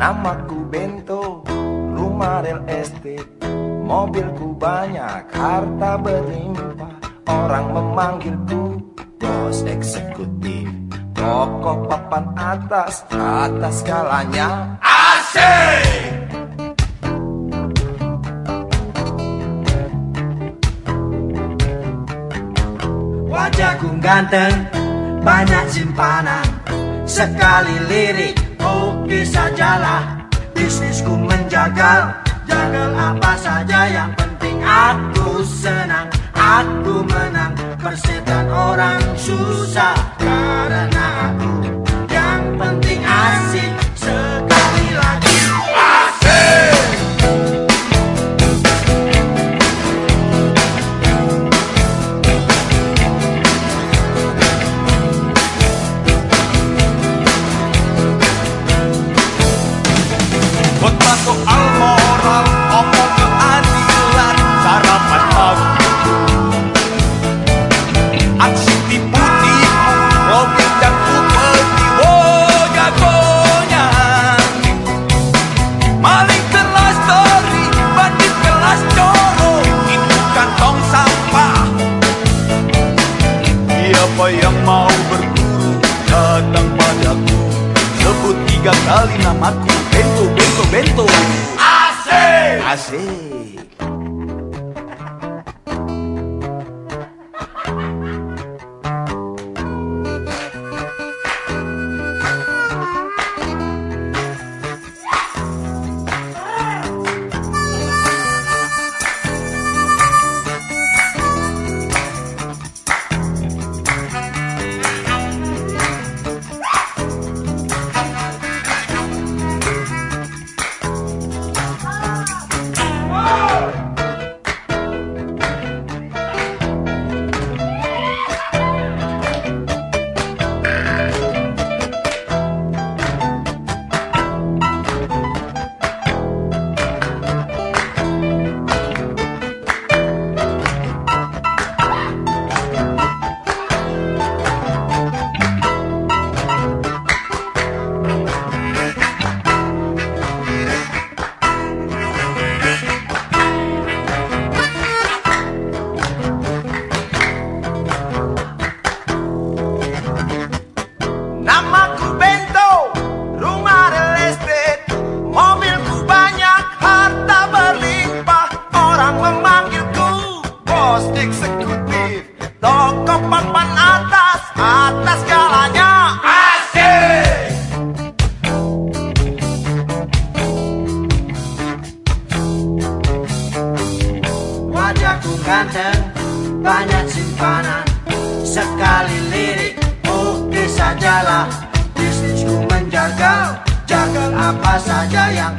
Namaku Bento, rumah real estate Mobilku banyak, harta berlimpah. Orang memanggilku bos eksekutif. Toko papan atas, atas skalanya Asik! Wajahku ganteng, banyak simpanan. Sekali lirik, oke sajalah Bisnisku menjagal, jagal apa saja Yang penting aku senang, aku menang Persetan orang susah. Karena aku bento, bento Asik banyak simpanan. Sekali lirik, oke sajalah. Bisnisku menjagal, jagal apa saja yang